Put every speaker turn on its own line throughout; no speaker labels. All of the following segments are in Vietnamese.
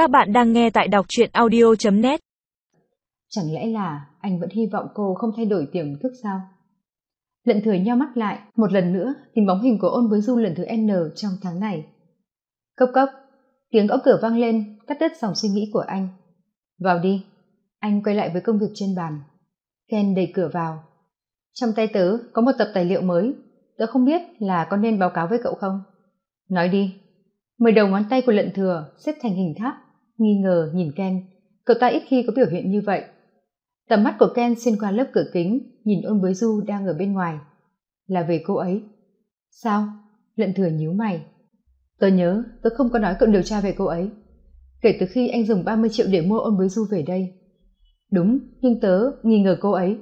Các bạn đang nghe tại đọc truyện audio.net
Chẳng lẽ là anh vẫn hy vọng cô không thay đổi tiềm thức sao? Lận thừa nhau mắt lại, một lần nữa tìm bóng hình của ôn với du lần thứ N trong tháng này. Cốc cốc, tiếng gõ cửa vang lên, cắt đứt dòng suy nghĩ của anh. Vào đi, anh quay lại với công việc trên bàn. Ken đẩy cửa vào. Trong tay tớ có một tập tài liệu mới, tớ không biết là có nên báo cáo với cậu không? Nói đi. Mười đầu ngón tay của lận thừa xếp thành hình tháp, nghi ngờ nhìn Ken. Cậu ta ít khi có biểu hiện như vậy. Tầm mắt của Ken xuyên qua lớp cửa kính, nhìn ôn với Du đang ở bên ngoài. Là về cô ấy. Sao? Lận thừa nhíu mày. Tớ nhớ, tớ không có nói cậu điều tra về cô ấy. Kể từ khi anh dùng ba mươi triệu để mua ôn với Du về đây. Đúng, nhưng tớ nghi ngờ cô ấy.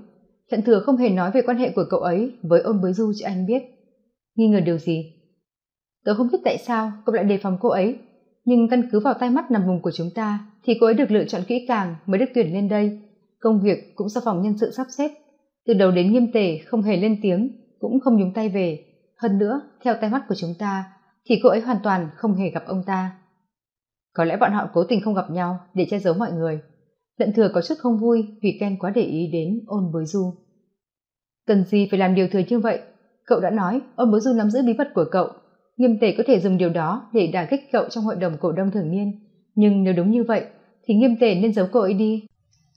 Lận thừa không hề nói về quan hệ của cậu ấy với ôn với Du cho anh biết. Nghi ngờ điều gì? tớ không biết tại sao cậu lại đề phòng cô ấy nhưng căn cứ vào tay mắt nằm vùng của chúng ta, thì cô ấy được lựa chọn kỹ càng mới được tuyển lên đây. Công việc cũng do phòng nhân sự sắp xếp. Từ đầu đến nghiêm tề, không hề lên tiếng, cũng không nhúng tay về. Hơn nữa, theo tay mắt của chúng ta, thì cô ấy hoàn toàn không hề gặp ông ta. Có lẽ bọn họ cố tình không gặp nhau để che giấu mọi người. Lận thừa có chút không vui vì ken quá để ý đến ôn bối du. Cần gì phải làm điều thừa như vậy? Cậu đã nói, ôn bối du nắm giữ bí mật của cậu nghiêm tề có thể dùng điều đó để đả kích cậu trong hội đồng cổ đông thường niên. Nhưng nếu đúng như vậy, thì nghiêm tề nên giấu cậu ấy đi.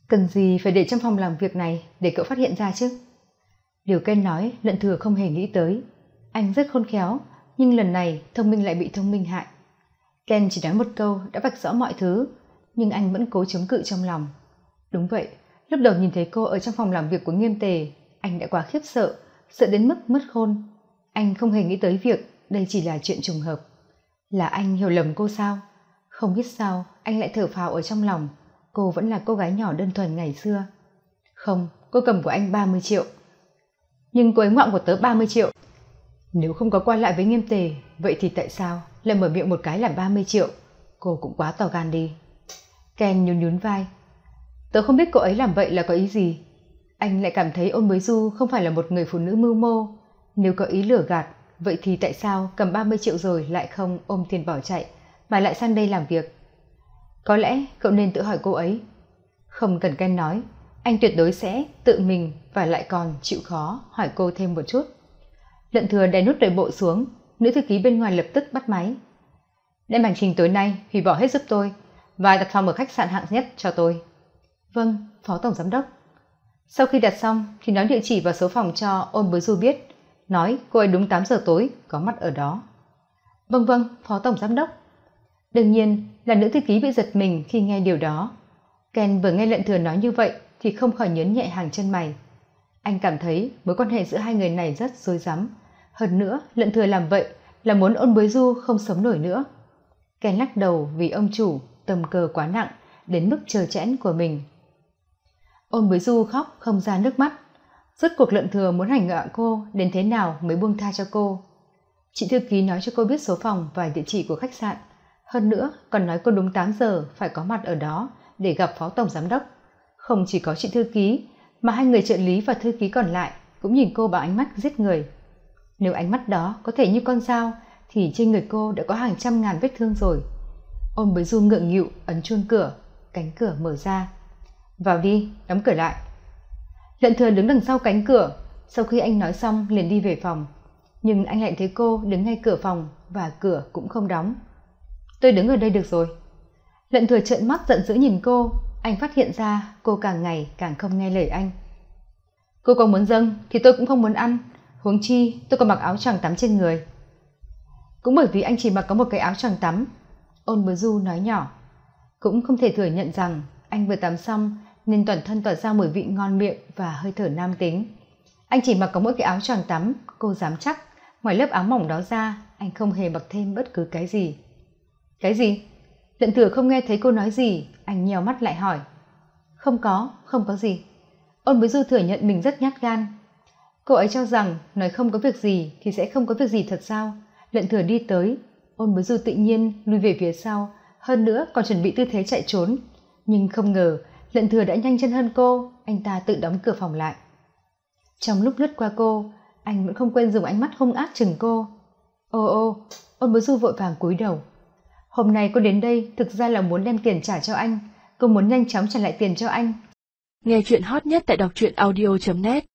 Cần gì phải để trong phòng làm việc này để cậu phát hiện ra chứ? Điều ken nói lận thừa không hề nghĩ tới. Anh rất khôn khéo, nhưng lần này thông minh lại bị thông minh hại. Ken chỉ nói một câu đã vạch rõ mọi thứ, nhưng anh vẫn cố chống cự trong lòng. Đúng vậy, lúc đầu nhìn thấy cô ở trong phòng làm việc của nghiêm tề, anh đã quá khiếp sợ sợ đến mức mất khôn. Anh không hề nghĩ tới việc đây chỉ là chuyện trùng hợp. Là anh hiểu lầm cô sao? Không biết sao, anh lại thở phào ở trong lòng. Cô vẫn là cô gái nhỏ đơn thuần ngày xưa. Không, cô cầm của anh ba mươi triệu. Nhưng cô ấy ngoạm của tớ ba mươi triệu. Nếu không có qua lại với nghiêm tề, vậy thì tại sao lại mở miệng một cái là ba mươi triệu? Cô cũng quá to gan đi. Ken nhún nhún vai. Tớ không biết cô ấy làm vậy là có ý gì. Anh lại cảm thấy ôn mới du không phải là một người phụ nữ mưu mô. Nếu có ý lừa gạt vậy thì tại sao cầm ba mươi triệu rồi lại không ôm tiền bỏ chạy, mà lại sang đây làm việc? Có lẽ cậu nên tự hỏi cô ấy. Không cần ken nói, anh tuyệt đối sẽ tự mình và lại còn chịu khó hỏi cô thêm một chút. Lận thừa đè nút đời bộ xuống, nữ thư ký bên ngoài lập tức bắt máy. Đem hành trình tối nay hủy bỏ hết giúp tôi và đặt phòng ở khách sạn hạng nhất cho tôi. Vâng phó tổng giám đốc. Sau khi đặt xong thì nói địa chỉ và số phòng cho ôn bới du biết nói, cô ấy đúng tám giờ tối, có mặt ở đó. Vâng vâng phó tổng giám đốc. Đương nhiên, là nữ thư ký bị giật mình khi nghe điều đó. Ken vừa nghe lận thừa nói như vậy thì không khỏi nhớn nhẹ hàng chân mày. Anh cảm thấy mối quan hệ giữa hai người này rất rối rắm. Hơn nữa, lận thừa làm vậy là muốn ôn bối du không sống nổi nữa. Ken lắc đầu vì ông chủ tầm cờ quá nặng đến mức chờ chẽn của mình. Ôn bối du khóc không ra nước mắt rốt cuộc lợn thừa muốn hành hạ cô, đến thế nào mới buông tha cho cô? Chị thư ký nói cho cô biết số phòng và địa chỉ của khách sạn. Hơn nữa, còn nói cô đúng tám giờ phải có mặt ở đó để gặp phó tổng giám đốc. Không chỉ có chị thư ký, mà hai người trợ lý và thư ký còn lại cũng nhìn cô bằng ánh mắt giết người. Nếu ánh mắt đó có thể như con dao, thì trên người cô đã có hàng trăm ngàn vết thương rồi. Ôm bới du ngượng nghịu, ấn chuông cửa, cánh cửa mở ra. Vào đi, đóng cửa lại lận thừa đứng đằng sau cánh cửa. Sau khi anh nói xong, liền đi về phòng. Nhưng anh lại thấy cô đứng ngay cửa phòng và cửa cũng không đóng. Tôi đứng ở đây được rồi. Lận thừa trợn mắt giận dữ nhìn cô. Anh phát hiện ra cô càng ngày càng không nghe lời anh. Cô có muốn dâng thì tôi cũng không muốn ăn. Huống chi, tôi còn mặc áo choàng tắm trên người. Cũng bởi vì anh chỉ mặc có một cái áo choàng tắm. Ôn bờ du nói nhỏ. Cũng không thể thừa nhận rằng anh vừa tắm xong nên toàn thân tỏa ra mùi vị ngon miệng và hơi thở nam tính. Anh chỉ mặc có mỗi cái áo choàng tắm, cô dám chắc. Ngoài lớp áo mỏng đó ra, anh không hề mặc thêm bất cứ cái gì. Cái gì? Lận thừa không nghe thấy cô nói gì, anh nhèo mắt lại hỏi. Không có không có gì. Ôn bối du thừa nhận mình rất nhát gan. Cô ấy cho rằng nói không có việc gì thì sẽ không có việc gì thật sao? Lận thừa đi tới. Ôn bối du tự nhiên lui về phía sau, hơn nữa còn chuẩn bị tư thế chạy trốn. Nhưng không ngờ lận thừa đã nhanh chân hơn cô, anh ta tự đóng cửa phòng lại. Trong lúc lướt qua cô, anh vẫn không quên dùng ánh mắt hung ác chừng cô. Ô ô, ôn bối du vội vàng cúi đầu. Hôm nay cô đến đây, thực ra là muốn đem tiền trả cho anh. Cô muốn nhanh chóng trả lại tiền cho anh.
Nghe chuyện hot nhất tại đọc truyện audio net.